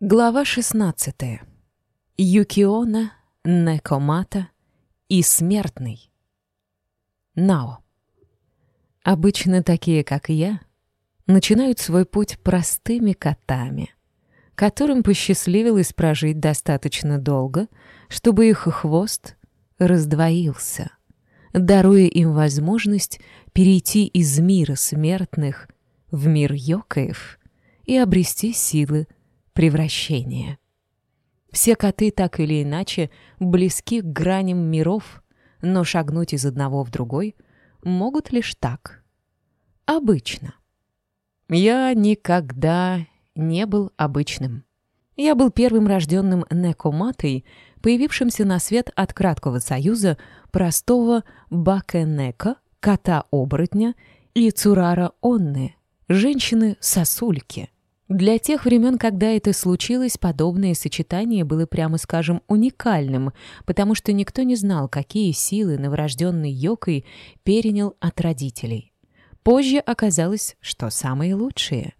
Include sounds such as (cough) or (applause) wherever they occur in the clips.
Глава 16. Юкиона, Некомата и Смертный. Нао. Обычно такие, как я, начинают свой путь простыми котами, которым посчастливилось прожить достаточно долго, чтобы их хвост раздвоился, даруя им возможность перейти из мира смертных в мир йокаев и обрести силы превращения. Все коты так или иначе близки к граням миров, но шагнуть из одного в другой могут лишь так. Обычно. Я никогда не был обычным. Я был первым рожденным Некоматой, появившимся на свет от краткого союза простого Бакенека, кота-оборотня и Цурара Онны, женщины-сосульки — для тех времен, когда это случилось, подобное сочетание было, прямо скажем, уникальным, потому что никто не знал, какие силы новорожденный Йокой перенял от родителей. Позже оказалось, что самые лучшие.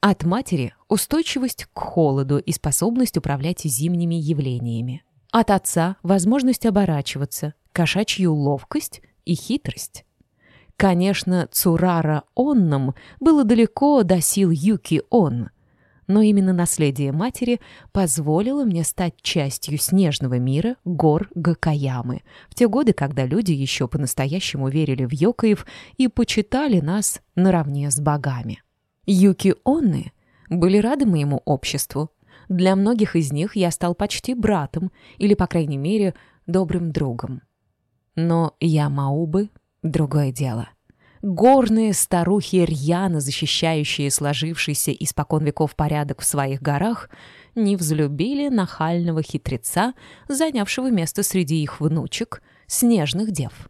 От матери – устойчивость к холоду и способность управлять зимними явлениями. От отца – возможность оборачиваться, кошачью ловкость и хитрость. Конечно, Цурара Онном было далеко до сил Юки Он – но именно наследие матери позволило мне стать частью снежного мира гор Гакаямы, в те годы, когда люди еще по-настоящему верили в Йокаев и почитали нас наравне с богами. Юки-онны были рады моему обществу. Для многих из них я стал почти братом или, по крайней мере, добрым другом. Но я Маубы — другое дело. Горные старухи рьяно защищающие сложившийся испокон веков порядок в своих горах, не взлюбили нахального хитреца, занявшего место среди их внучек, снежных дев.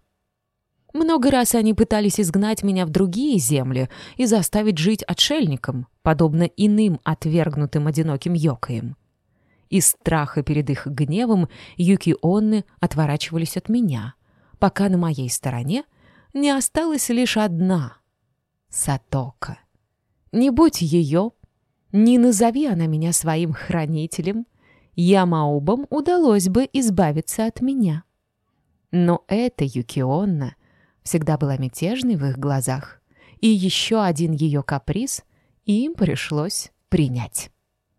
Много раз они пытались изгнать меня в другие земли и заставить жить отшельником, подобно иным отвергнутым одиноким йокаям. Из страха перед их гневом юки-онны отворачивались от меня, пока на моей стороне — не осталась лишь одна — Сатока. Не будь ее, не назови она меня своим хранителем, Ямаубам удалось бы избавиться от меня. Но эта Юкионна всегда была мятежной в их глазах, и еще один ее каприз им пришлось принять.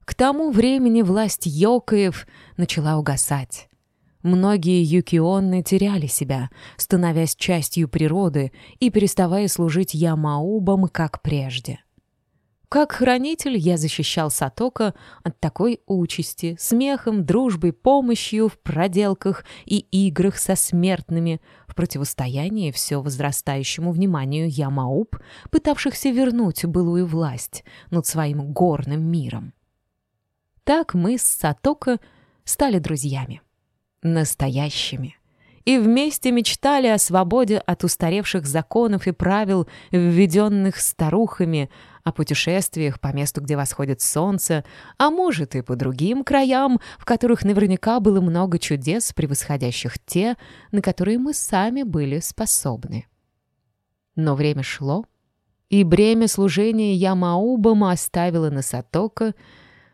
К тому времени власть Йокаев начала угасать. Многие юкионны теряли себя, становясь частью природы и переставая служить ямаубам, как прежде. Как хранитель я защищал Сатока от такой участи, смехом, дружбой, помощью в проделках и играх со смертными, в противостоянии все возрастающему вниманию Ямауб, пытавшихся вернуть былую власть над своим горным миром. Так мы с Сатока стали друзьями настоящими. И вместе мечтали о свободе от устаревших законов и правил, введенных старухами, о путешествиях по месту, где восходит солнце, а может и по другим краям, в которых наверняка было много чудес, превосходящих те, на которые мы сами были способны. Но время шло, и бремя служения Ямаубама оставило на Сатока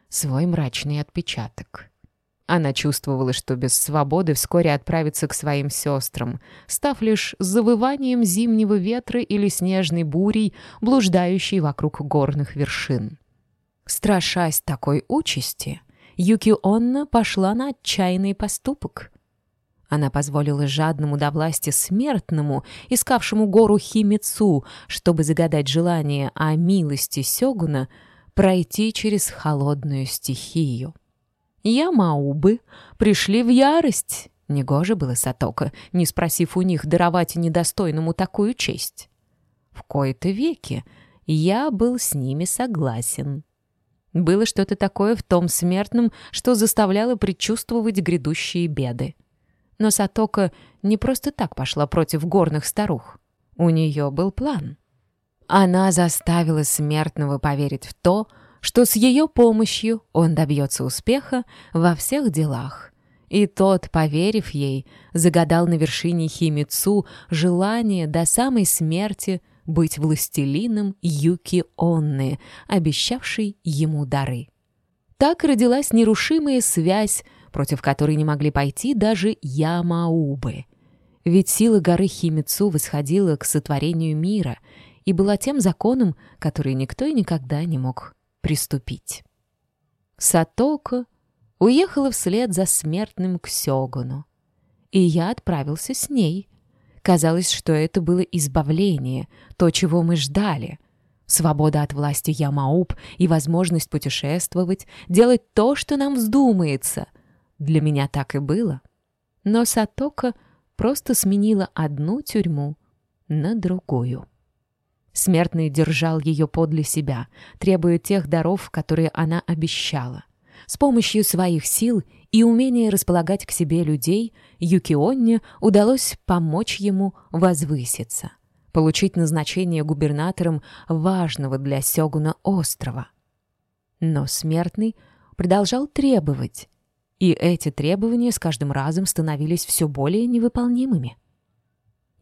свой мрачный отпечаток. Она чувствовала, что без свободы вскоре отправится к своим сестрам, став лишь завыванием зимнего ветра или снежной бурей, блуждающей вокруг горных вершин. Страшась такой участи, Юки Онна пошла на отчаянный поступок. Она позволила жадному до власти смертному, искавшему гору Химицу, чтобы загадать желание о милости Сёгуна, пройти через холодную стихию. Ямаубы пришли в ярость. Негоже было Сатока, не спросив у них даровать недостойному такую честь. В кои-то веки я был с ними согласен. Было что-то такое в том смертном, что заставляло предчувствовать грядущие беды. Но Сатока не просто так пошла против горных старух. У нее был план. Она заставила смертного поверить в то, что с ее помощью он добьется успеха во всех делах. И тот, поверив ей, загадал на вершине Химицу желание до самой смерти быть властелином Юки Онны, обещавшей ему дары. Так родилась нерушимая связь, против которой не могли пойти даже Ямаубы. Ведь сила горы Химицу восходила к сотворению мира и была тем законом, который никто и никогда не мог приступить. Сатоко уехала вслед за смертным к Сёгуну, и я отправился с ней. Казалось, что это было избавление, то, чего мы ждали. Свобода от власти Ямауп и возможность путешествовать, делать то, что нам вздумается. Для меня так и было. Но Сатока просто сменила одну тюрьму на другую. Смертный держал ее подле себя, требуя тех даров, которые она обещала. С помощью своих сил и умения располагать к себе людей Юкионне удалось помочь ему возвыситься, получить назначение губернатором важного для Сёгуна острова. Но смертный продолжал требовать, и эти требования с каждым разом становились все более невыполнимыми.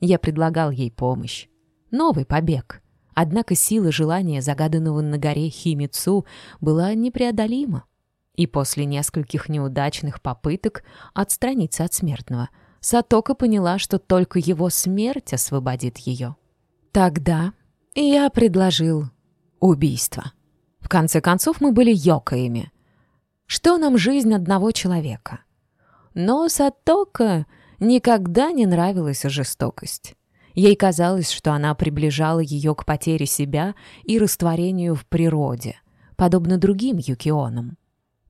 Я предлагал ей помощь, новый побег. Однако сила желания загаданного на горе Химицу была непреодолима. И после нескольких неудачных попыток отстраниться от смертного, Сатока поняла, что только его смерть освободит ее. Тогда я предложил убийство. В конце концов, мы были йокаями. Что нам жизнь одного человека? Но Сатока никогда не нравилась жестокость. Ей казалось, что она приближала ее к потере себя и растворению в природе, подобно другим юкионам.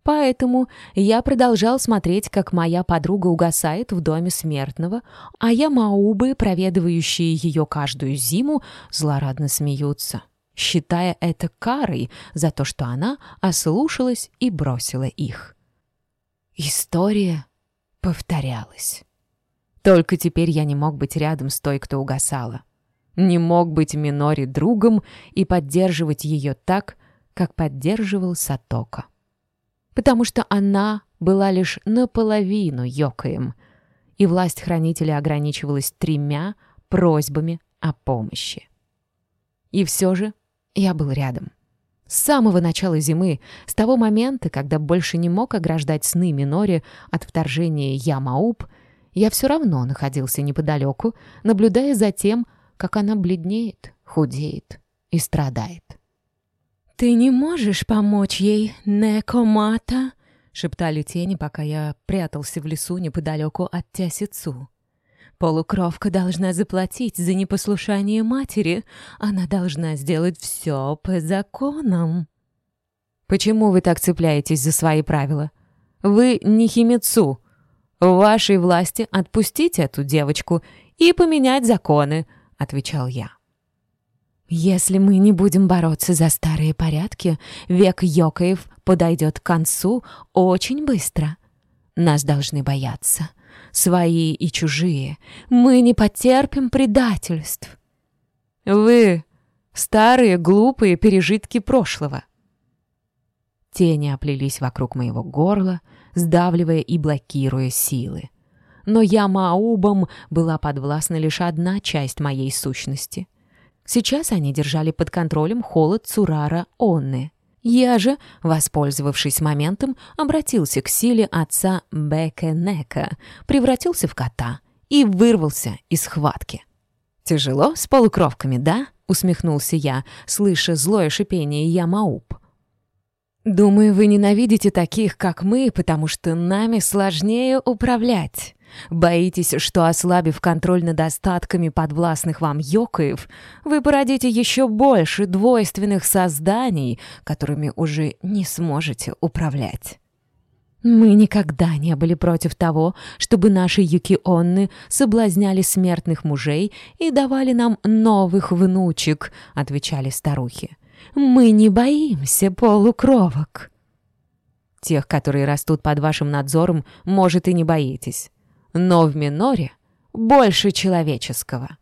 Поэтому я продолжал смотреть, как моя подруга угасает в доме смертного, а я Маубы, проведывающие ее каждую зиму, злорадно смеются, считая это карой за то, что она ослушалась и бросила их. История повторялась. Только теперь я не мог быть рядом с той, кто угасала. Не мог быть Минори другом и поддерживать ее так, как поддерживал Сатока потому что она была лишь наполовину Йокаем, и власть хранителя ограничивалась тремя просьбами о помощи. И все же я был рядом. С самого начала зимы, с того момента, когда больше не мог ограждать сны Минори от вторжения Ямауп, я все равно находился неподалеку, наблюдая за тем, как она бледнеет, худеет и страдает. «Ты не можешь помочь ей, Некомата?» — шептали тени, пока я прятался в лесу неподалеку от Тясицу. «Полукровка должна заплатить за непослушание матери. Она должна сделать все по законам». «Почему вы так цепляетесь за свои правила? Вы не Химицу. В вашей власти отпустить эту девочку и поменять законы», — отвечал я. Если мы не будем бороться за старые порядки, век Йокаев подойдет к концу очень быстро. Нас должны бояться. Свои и чужие. Мы не потерпим предательств. Вы — старые, глупые пережитки прошлого. Тени оплелись вокруг моего горла, сдавливая и блокируя силы. Но я Маубом была подвластна лишь одна часть моей сущности — Сейчас они держали под контролем холод Цурара Онны. Я же, воспользовавшись моментом, обратился к силе отца Бекенека, превратился в кота и вырвался из схватки. «Тяжело с полукровками, да?» — усмехнулся я, слыша злое шипение Ямауп. «Думаю, вы ненавидите таких, как мы, потому что нами сложнее управлять. Боитесь, что, ослабив контроль над остатками подвластных вам йокаев, вы породите еще больше двойственных созданий, которыми уже не сможете управлять. Мы никогда не были против того, чтобы наши юкионны соблазняли смертных мужей и давали нам новых внучек, отвечали старухи. Мы не боимся полукровок. Тех, которые растут под вашим надзором, может, и не боитесь но в миноре больше человеческого.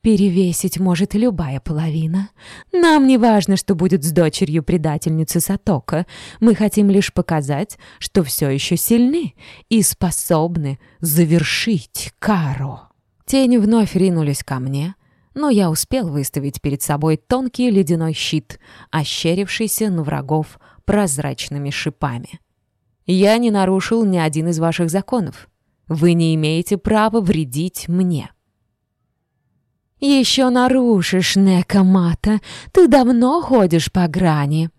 Перевесить может любая половина. Нам не важно, что будет с дочерью предательницы Сатока. Мы хотим лишь показать, что все еще сильны и способны завершить кару. Тени вновь ринулись ко мне, но я успел выставить перед собой тонкий ледяной щит, ощерившийся на врагов прозрачными шипами. «Я не нарушил ни один из ваших законов. Вы не имеете права вредить мне». «Еще нарушишь, Некомата. Ты давно ходишь по грани».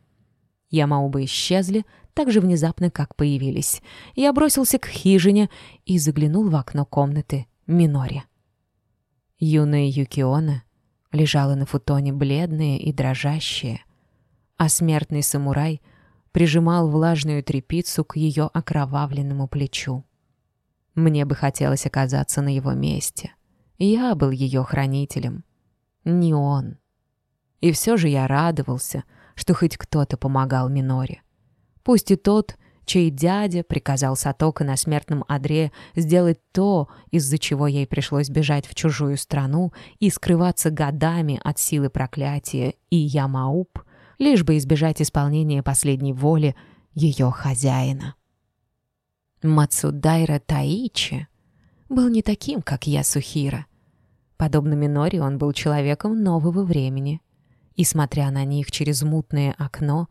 Ямаубы исчезли так же внезапно, как появились. Я бросился к хижине и заглянул в окно комнаты Минори. Юная Юкиона лежала на футоне бледная и дрожащая, а смертный самурай прижимал влажную трепицу к ее окровавленному плечу. Мне бы хотелось оказаться на его месте — я был ее хранителем, не он. И все же я радовался, что хоть кто-то помогал Миноре. Пусть и тот, чей дядя приказал Сатока на смертном одре сделать то, из-за чего ей пришлось бежать в чужую страну и скрываться годами от силы проклятия и Ямауп, лишь бы избежать исполнения последней воли ее хозяина. Мацудайра Таичи был не таким, как я, Сухира. Подобно Минори, он был человеком нового времени. И, смотря на них через мутное окно,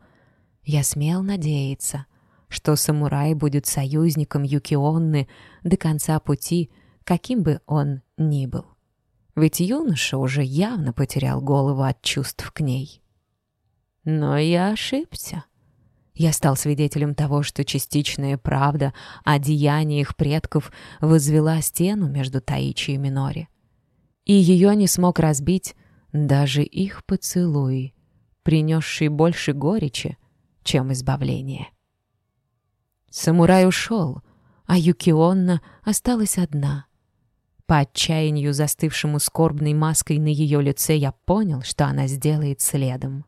я смел надеяться, что самурай будет союзником Юкионны до конца пути, каким бы он ни был. Ведь юноша уже явно потерял голову от чувств к ней. Но я ошибся. Я стал свидетелем того, что частичная правда о деяниях предков возвела стену между Таичи и Минори. И ее не смог разбить даже их поцелуй, принесший больше горечи, чем избавление. Самурай ушел, а Юкионна осталась одна. По отчаянию, застывшему скорбной маской на ее лице, я понял, что она сделает следом.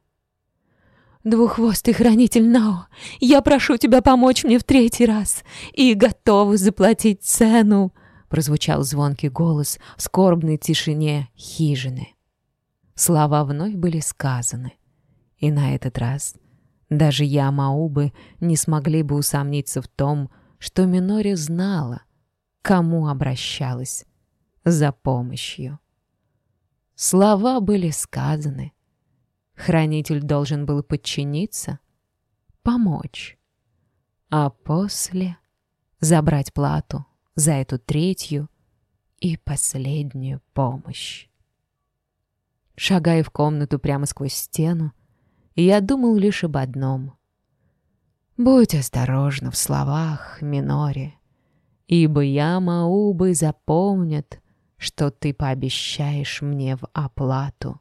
«Двуххвостый хранитель Нао, я прошу тебя помочь мне в третий раз и готова заплатить цену!» Прозвучал звонкий голос в скорбной тишине хижины. Слова вновь были сказаны. И на этот раз даже я, Маубы, не смогли бы усомниться в том, что Минори знала, кому обращалась за помощью. Слова были сказаны, Хранитель должен был подчиниться, помочь, а после забрать плату за эту третью и последнюю помощь. Шагая в комнату прямо сквозь стену, я думал лишь об одном. «Будь осторожна в словах, Минори, ибо я, Маубы, запомнят, что ты пообещаешь мне в оплату»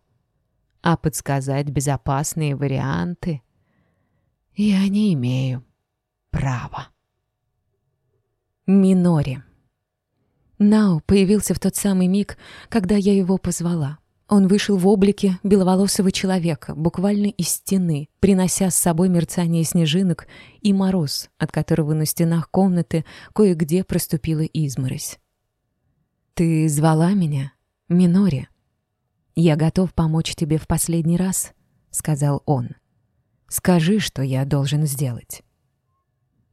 а подсказать безопасные варианты я не имею права. Минори. Нау появился в тот самый миг, когда я его позвала. Он вышел в облике беловолосого человека, буквально из стены, принося с собой мерцание снежинок и мороз, от которого на стенах комнаты кое-где проступила изморозь. «Ты звала меня, Минори?» «Я готов помочь тебе в последний раз», — сказал он. «Скажи, что я должен сделать».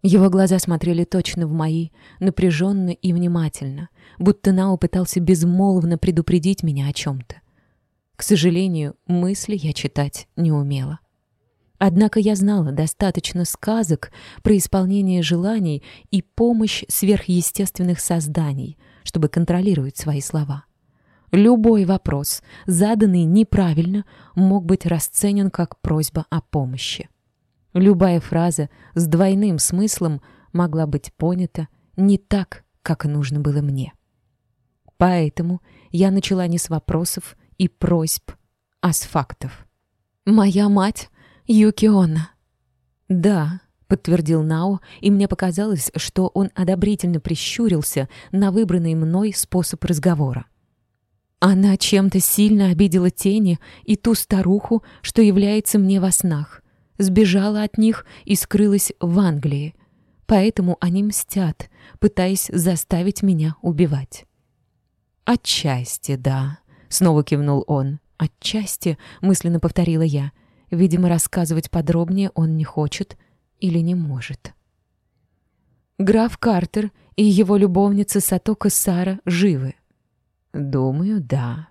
Его глаза смотрели точно в мои, напряженно и внимательно, будто Нао пытался безмолвно предупредить меня о чем-то. К сожалению, мысли я читать не умела. Однако я знала достаточно сказок про исполнение желаний и помощь сверхъестественных созданий, чтобы контролировать свои слова. Любой вопрос, заданный неправильно, мог быть расценен как просьба о помощи. Любая фраза с двойным смыслом могла быть понята не так, как нужно было мне. Поэтому я начала не с вопросов и просьб, а с фактов. «Моя мать Юкиона». «Да», — подтвердил Нао, и мне показалось, что он одобрительно прищурился на выбранный мной способ разговора. Она чем-то сильно обидела тени и ту старуху, что является мне во снах. Сбежала от них и скрылась в Англии. Поэтому они мстят, пытаясь заставить меня убивать. «Отчасти, да», — снова кивнул он. «Отчасти», — мысленно повторила я. Видимо, рассказывать подробнее он не хочет или не может. Граф Картер и его любовница Сатока Сара живы. «Думаю, да».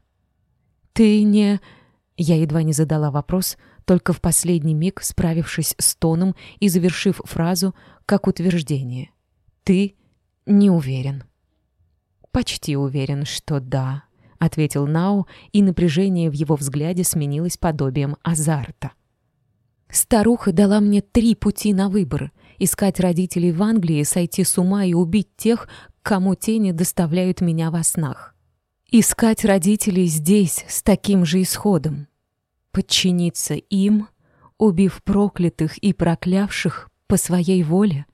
«Ты не...» Я едва не задала вопрос, только в последний миг справившись с тоном и завершив фразу как утверждение. «Ты не уверен». «Почти уверен, что да», — ответил Нау, и напряжение в его взгляде сменилось подобием азарта. «Старуха дала мне три пути на выбор — искать родителей в Англии, сойти с ума и убить тех, кому тени доставляют меня во снах. Искать родителей здесь с таким же исходом. Подчиниться им, убив проклятых и проклявших по своей воле,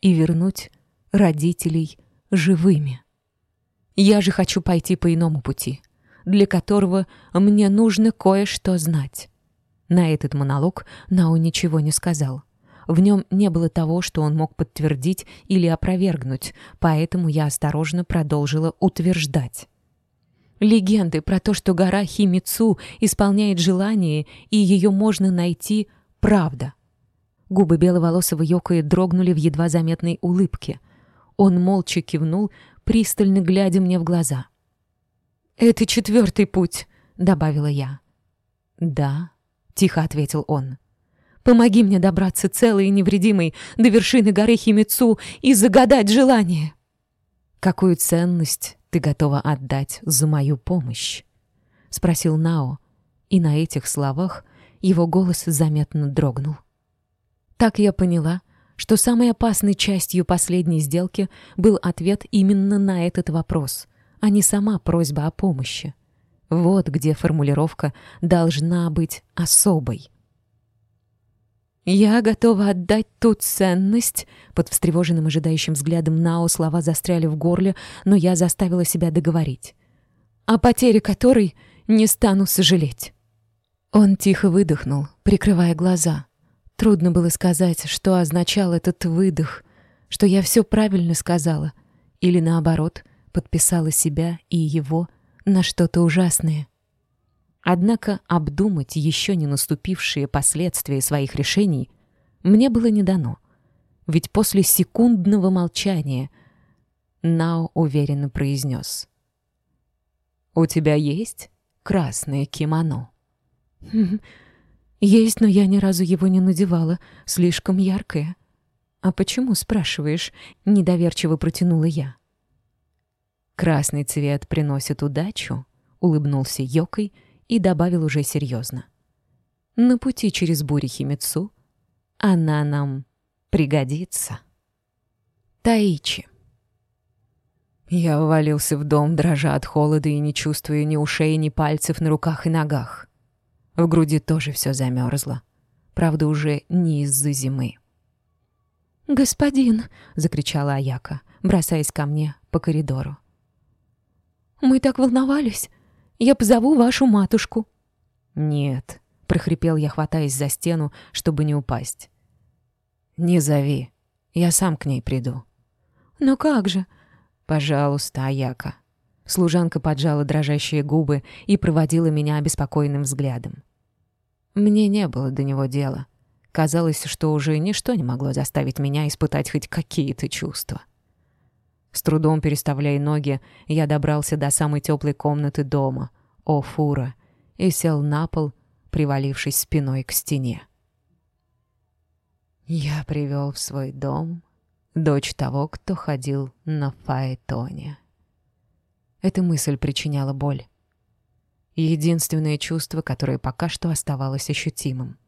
и вернуть родителей живыми. Я же хочу пойти по иному пути, для которого мне нужно кое-что знать. На этот монолог Нау ничего не сказал. В нем не было того, что он мог подтвердить или опровергнуть, поэтому я осторожно продолжила утверждать. Легенды про то, что гора Химицу исполняет желание, и ее можно найти, правда. Губы беловолосого Йокоя дрогнули в едва заметной улыбке. Он молча кивнул, пристально глядя мне в глаза. «Это четвертый путь», — добавила я. «Да», — тихо ответил он. «Помоги мне добраться целой и невредимой до вершины горы Химицу и загадать желание». «Какую ценность ты готова отдать за мою помощь?» — спросил Нао, и на этих словах его голос заметно дрогнул. Так я поняла, что самой опасной частью последней сделки был ответ именно на этот вопрос, а не сама просьба о помощи. Вот где формулировка должна быть особой. «Я готова отдать ту ценность...» Под встревоженным ожидающим взглядом Нао слова застряли в горле, но я заставила себя договорить. «О потере которой не стану сожалеть». Он тихо выдохнул, прикрывая глаза — Трудно было сказать, что означал этот выдох, что я все правильно сказала, или наоборот, подписала себя и его на что-то ужасное. Однако обдумать еще не наступившие последствия своих решений мне было не дано, ведь после секундного молчания Нао уверенно произнес. «У тебя есть красное кимоно?» (laughs) «Есть, но я ни разу его не надевала. Слишком яркое». «А почему, спрашиваешь?» — недоверчиво протянула я. «Красный цвет приносит удачу», — улыбнулся Йокой и добавил уже серьезно. «На пути через бури Химицу она нам пригодится». Таичи. Я увалился в дом, дрожа от холода и не чувствуя ни ушей, ни пальцев на руках и ногах. В груди тоже все замерзло. Правда, уже не из-за зимы. «Господин!» — закричала Аяка, бросаясь ко мне по коридору. «Мы так волновались! Я позову вашу матушку!» «Нет!» — прохрипел я, хватаясь за стену, чтобы не упасть. «Не зови, я сам к ней приду». «Но как же?» «Пожалуйста, Аяка». Служанка поджала дрожащие губы и проводила меня обеспокоенным взглядом. Мне не было до него дела. Казалось, что уже ничто не могло заставить меня испытать хоть какие-то чувства. С трудом переставляя ноги, я добрался до самой теплой комнаты дома, о фура, и сел на пол, привалившись спиной к стене. Я привел в свой дом дочь того, кто ходил на фаэтоне. Эта мысль причиняла боль единственное чувство, которое пока что оставалось ощутимым.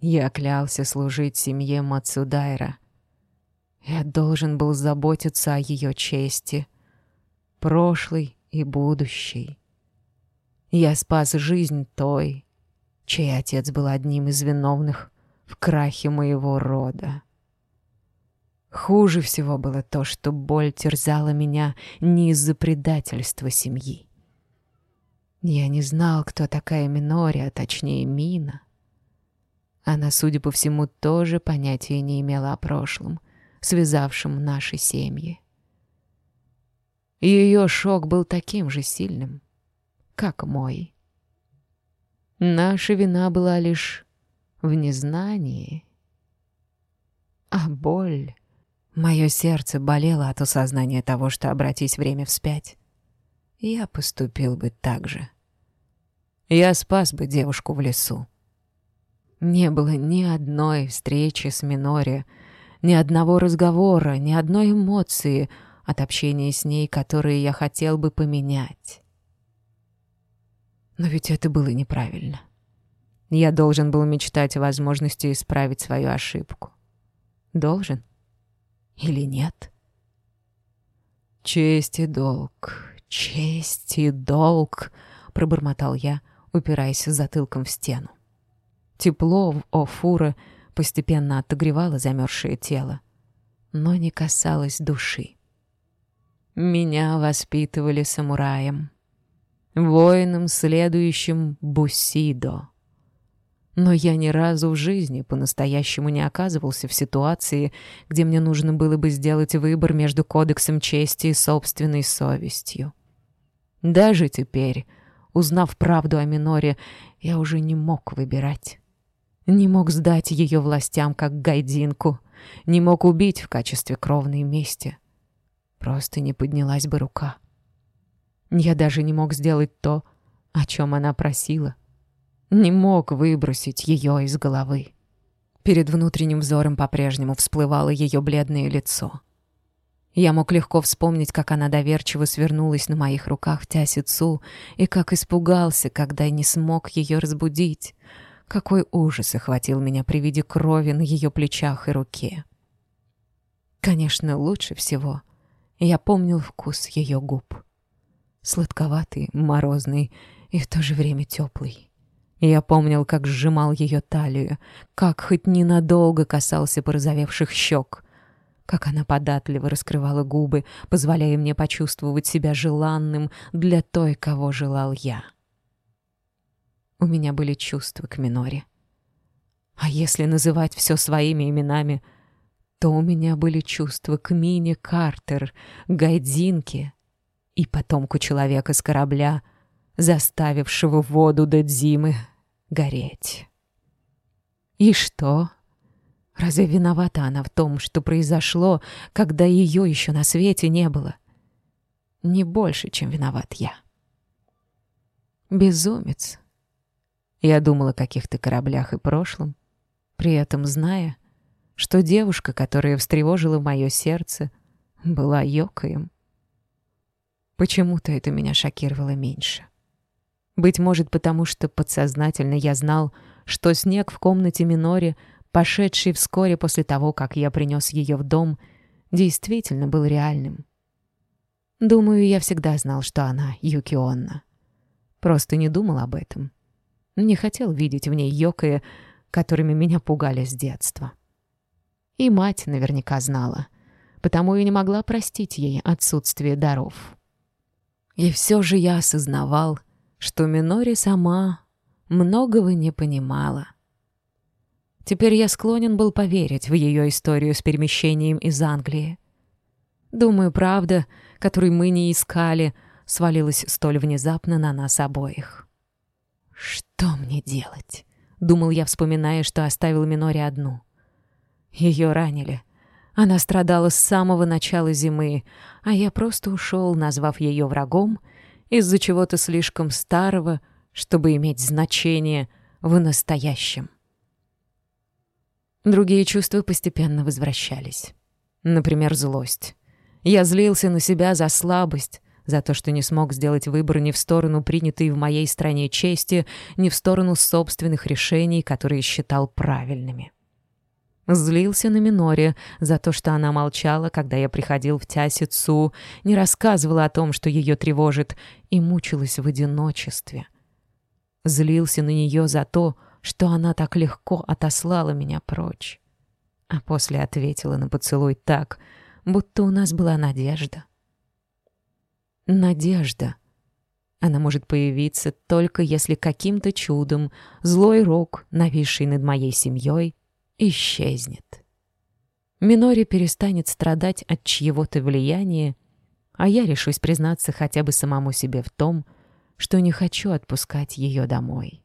Я клялся служить семье Мацудайра. Я должен был заботиться о ее чести, прошлой и будущей. Я спас жизнь той, чей отец был одним из виновных в крахе моего рода. Хуже всего было то, что боль терзала меня не из-за предательства семьи. Я не знал, кто такая Минори, а точнее Мина. Она, судя по всему, тоже понятия не имела о прошлом, связавшем наши семьи. Ее шок был таким же сильным, как мой. Наша вина была лишь в незнании. А боль... Мое сердце болело от осознания того, что обратись время вспять, я поступил бы так же. я спас бы девушку в лесу. Не было ни одной встречи с Минори, ни одного разговора, ни одной эмоции от общения с ней, которые я хотел бы поменять. Но ведь это было неправильно. Я должен был мечтать о возможности исправить свою ошибку. Должен? Или нет? «Честь и долг, честь и долг», — пробормотал я, упираясь затылком в стену. Тепло в Офура постепенно отогревало замерзшее тело, но не касалось души. Меня воспитывали самураем, воином, следующим Бусидо. Но я ни разу в жизни по-настоящему не оказывался в ситуации, где мне нужно было бы сделать выбор между кодексом чести и собственной совестью. Даже теперь, узнав правду о Миноре, я уже не мог выбирать. Не мог сдать ее властям как гайдинку, не мог убить в качестве кровной мести. Просто не поднялась бы рука. Я даже не мог сделать то, о чем она просила — не мог выбросить ее из головы. Перед внутренним взором по-прежнему всплывало ее бледное лицо. Я мог легко вспомнить, как она доверчиво свернулась на моих руках в тясицу и как испугался, когда не смог ее разбудить. Какой ужас охватил меня при виде крови на ее плечах и руке. Конечно, лучше всего я помнил вкус ее губ. Сладковатый, морозный и в то же время теплый. Я помнил, как сжимал ее талию, как хоть ненадолго касался порозовевших щек, как она податливо раскрывала губы, позволяя мне почувствовать себя желанным для той, кого желал я. У меня были чувства к Миноре. А если называть все своими именами, то у меня были чувства к Мине Картер, Гайдинке и потомку человека с корабля — заставившего воду Дадзимы гореть. И что? Разве виновата она в том, что произошло, когда ее еще на свете не было? Не больше, чем виноват я. Безумец. Я думала о каких-то кораблях и прошлом, при этом зная, что девушка, которая встревожила мое сердце, была Йокаем. Почему-то это меня шокировало меньше. Быть может, потому что подсознательно я знал, что снег в комнате Минори, пошедший вскоре после того, как я принес ее в дом, действительно был реальным. Думаю, я всегда знал, что она Юкионна. Просто не думал об этом. Не хотел видеть в ней Йокая, которыми меня пугали с детства. И мать наверняка знала, потому и не могла простить ей отсутствие даров. И все же я осознавал, что Минори сама многого не понимала. Теперь я склонен был поверить в ее историю с перемещением из Англии. Думаю, правда, которую мы не искали, свалилась столь внезапно на нас обоих. «Что мне делать?» — думал я, вспоминая, что оставил Минори одну. Ее ранили. Она страдала с самого начала зимы, а я просто ушел, назвав ее врагом — из-за чего-то слишком старого, чтобы иметь значение в настоящем. Другие чувства постепенно возвращались. Например, злость. Я злился на себя за слабость, за то, что не смог сделать выбор ни в сторону принятой в моей стране чести, ни в сторону собственных решений, которые считал правильными. Злился на Миноре за то, что она молчала, когда я приходил в Тясицу, не рассказывала о том, что ее тревожит, и мучилась в одиночестве. Злился на нее за то, что она так легко отослала меня прочь. А после ответила на поцелуй так, будто у нас была надежда. Надежда. Она может появиться только если каким-то чудом злой рок, нависший над моей семьей, исчезнет. Минори перестанет страдать от чьего-то влияния, а я решусь признаться хотя бы самому себе в том, что не хочу отпускать ее домой.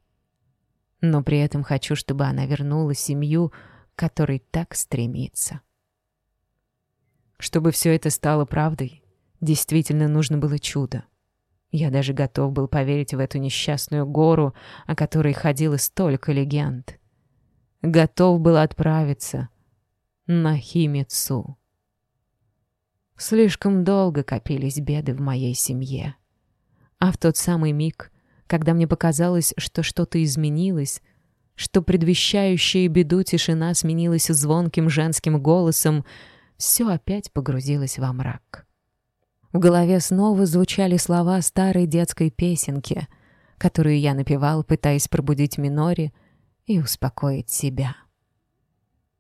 Но при этом хочу, чтобы она вернула семью, которой так стремится. Чтобы все это стало правдой, действительно нужно было чудо. Я даже готов был поверить в эту несчастную гору, о которой ходило столько легенд. Готов был отправиться на Химицу. Слишком долго копились беды в моей семье. А в тот самый миг, когда мне показалось, что что-то изменилось, что предвещающая беду тишина сменилась звонким женским голосом, все опять погрузилось во мрак. В голове снова звучали слова старой детской песенки, которую я напевал, пытаясь пробудить Минори и успокоить себя.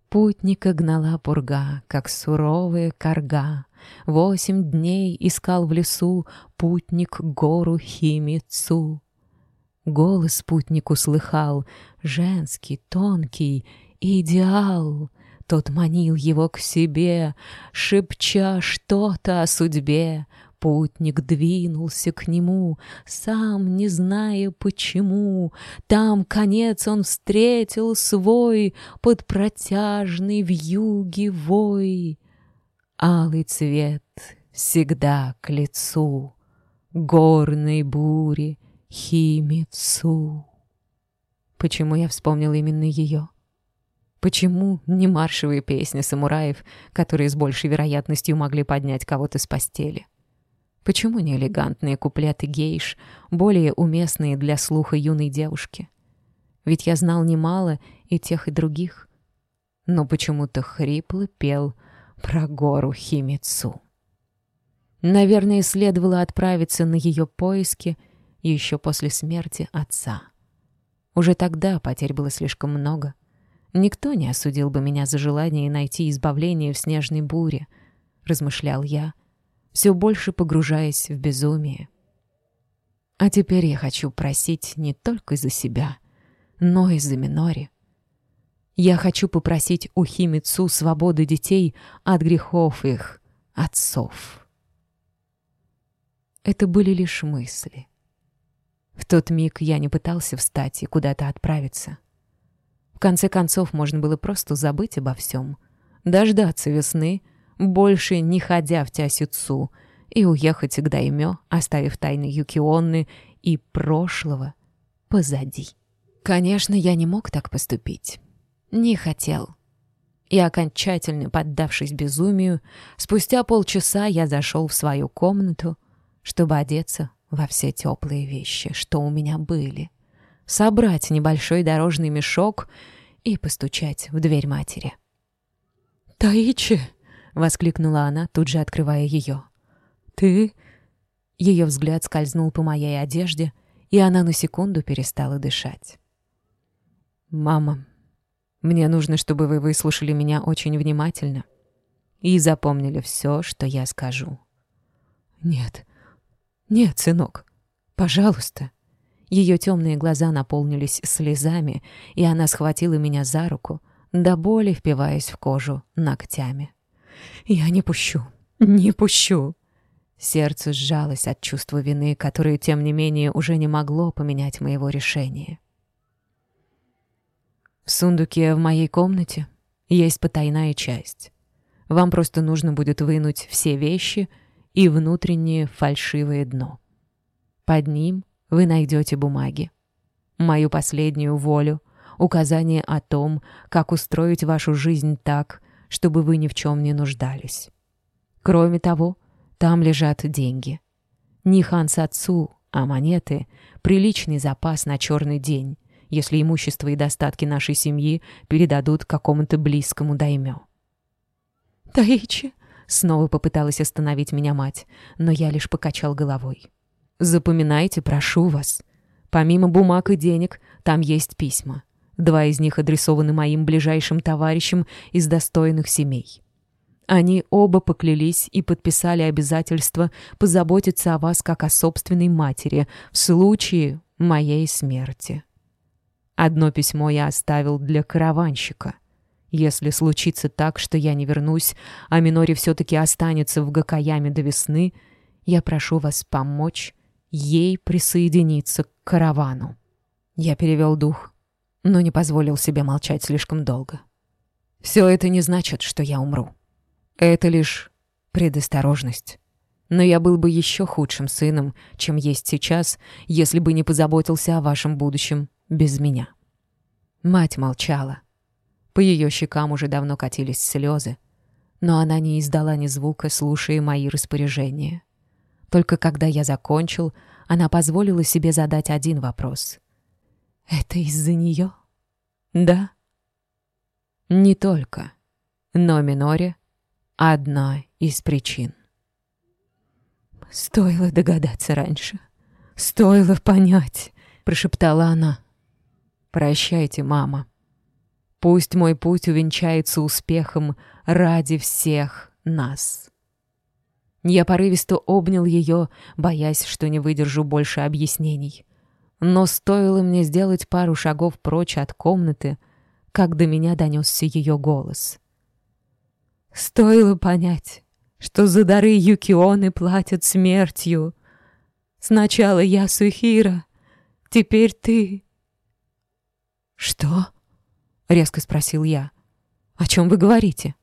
Путника гнала пурга, как суровая корга. Восемь дней искал в лесу путник гору Химицу. Голос путник услыхал, женский, тонкий, идеал — тот манил его к себе, шепча что-то о судьбе. Путник двинулся к нему, сам не зная почему. Там конец он встретил свой под протяжный вьюги вой. Алый цвет всегда к лицу горной бури Химицу. Почему я вспомнил именно ее? Почему не маршевые песни самураев, которые с большей вероятностью могли поднять кого-то с постели? Почему не элегантные куплеты гейш, более уместные для слуха юной девушки? Ведь я знал немало и тех, и других. Но почему-то хрипло пел про гору Химицу. Наверное, следовало отправиться на ее поиски еще после смерти отца. Уже тогда потерь было слишком много — Никто не осудил бы меня за желание найти избавление в снежной буре, размышлял я, все больше погружаясь в безумие. А теперь я хочу просить не только за себя, но и за Минори. Я хочу попросить у Химицу свободы детей от грехов их отцов. Это были лишь мысли. В тот миг я не пытался встать и куда-то отправиться конце концов, можно было просто забыть обо всем, дождаться весны, больше не ходя в Тясюцу, и уехать к Даймё, оставив тайны Юкионны и прошлого позади. Конечно, я не мог так поступить. Не хотел. И окончательно поддавшись безумию, спустя полчаса я зашел в свою комнату, чтобы одеться во все теплые вещи, что у меня были, собрать небольшой дорожный мешок и постучать в дверь матери. «Таичи!» — воскликнула она, тут же открывая ее. «Ты?» Ее взгляд скользнул по моей одежде, и она на секунду перестала дышать. «Мама, мне нужно, чтобы вы выслушали меня очень внимательно и запомнили все, что я скажу». «Нет, нет, сынок, пожалуйста», ее темные глаза наполнились слезами, и она схватила меня за руку, до боли впиваясь в кожу ногтями. «Я не пущу, не пущу!» Сердце сжалось от чувства вины, которое, тем не менее, уже не могло поменять моего решения. В сундуке в моей комнате есть потайная часть. Вам просто нужно будет вынуть все вещи и внутреннее фальшивое дно. Под ним вы найдете бумаги. Мою последнюю волю, указание о том, как устроить вашу жизнь так, чтобы вы ни в чем не нуждались. Кроме того, там лежат деньги. Не хансацу, а монеты — приличный запас на черный день, если имущество и достатки нашей семьи передадут какому-то близкому даймё. «Таичи!» — снова попыталась остановить меня мать, но я лишь покачал головой. Запоминайте, прошу вас. Помимо бумаг и денег, там есть письма. Два из них адресованы моим ближайшим товарищам из достойных семей. Они оба поклялись и подписали обязательство позаботиться о вас как о собственной матери в случае моей смерти. Одно письмо я оставил для караванщика. Если случится так, что я не вернусь, а Минори все-таки останется в Гакаяме до весны, я прошу вас помочь ей присоединиться к каравану. Я перевел дух, но не позволил себе молчать слишком долго. Все это не значит, что я умру. Это лишь предосторожность. Но я был бы еще худшим сыном, чем есть сейчас, если бы не позаботился о вашем будущем без меня». Мать молчала. По ее щекам уже давно катились слезы, но она не издала ни звука, слушая мои распоряжения. Только когда я закончил, она позволила себе задать один вопрос. «Это из-за нее?» «Да». «Не только, но Миноре — одна из причин». «Стоило догадаться раньше. Стоило понять», — прошептала она. «Прощайте, мама. Пусть мой путь увенчается успехом ради всех нас». Я порывисто обнял ее, боясь, что не выдержу больше объяснений. Но стоило мне сделать пару шагов прочь от комнаты, как до меня донесся ее голос. «Стоило понять, что за дары Юкионы платят смертью. Сначала я Сухира, теперь ты. Что? Резко спросил я. О чем вы говорите?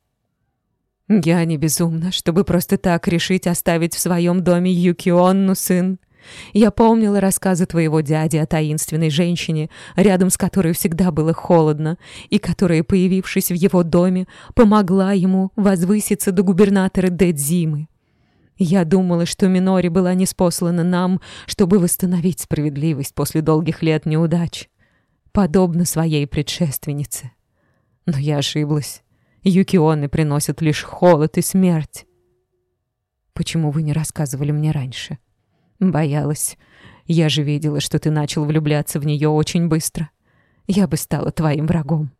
Я не безумна, чтобы просто так решить оставить в своем доме Юкионну, сын. Я помнила рассказы твоего дяди о таинственной женщине, рядом с которой всегда было холодно, и которая, появившись в его доме, помогла ему возвыситься до губернатора Дэдзимы. Я думала, что Минори была неспослана нам, чтобы восстановить справедливость после долгих лет неудач, подобно своей предшественнице. Но я ошиблась. Юкионы приносят лишь холод и смерть. Почему вы не рассказывали мне раньше?» Боялась. Я же видела, что ты начал влюбляться в нее очень быстро. Я бы стала твоим врагом.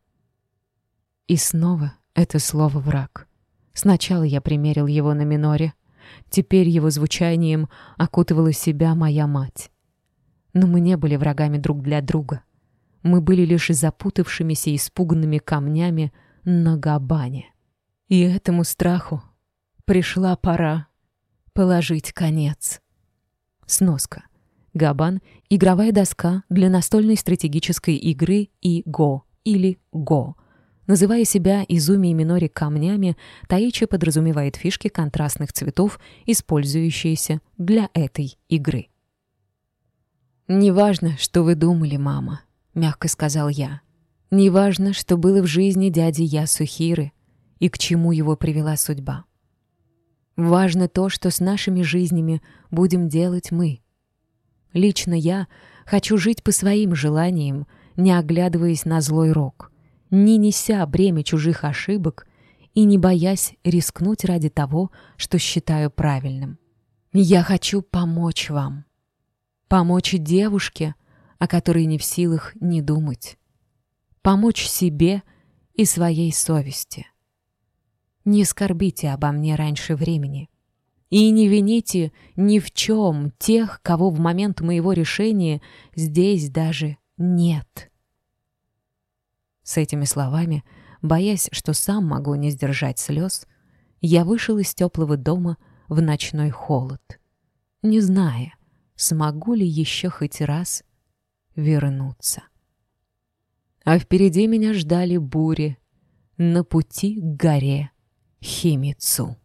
И снова это слово «враг». Сначала я примерил его на миноре. Теперь его звучанием окутывала себя моя мать. Но мы не были врагами друг для друга. Мы были лишь запутавшимися испуганными камнями на габане. И этому страху пришла пора положить конец. Сноска. Габан — игровая доска для настольной стратегической игры и го или го. Называя себя Изуми и Минори камнями, Таичи подразумевает фишки контрастных цветов, использующиеся для этой игры. «Неважно, что вы думали, мама», — мягко сказал я. «Неважно, что было в жизни дяди Ясухиры и к чему его привела судьба. Важно то, что с нашими жизнями будем делать мы. Лично я хочу жить по своим желаниям, не оглядываясь на злой рок, не неся бремя чужих ошибок и не боясь рискнуть ради того, что считаю правильным. Я хочу помочь вам. Помочь девушке, о которой не в силах не думать. Помочь себе и своей совести. Не скорбите обо мне раньше времени. И не вините ни в чем тех, кого в момент моего решения здесь даже нет. С этими словами, боясь, что сам могу не сдержать слез, я вышел из теплого дома в ночной холод, не зная, смогу ли еще хоть раз вернуться. А впереди меня ждали бури на пути к горе Химицу.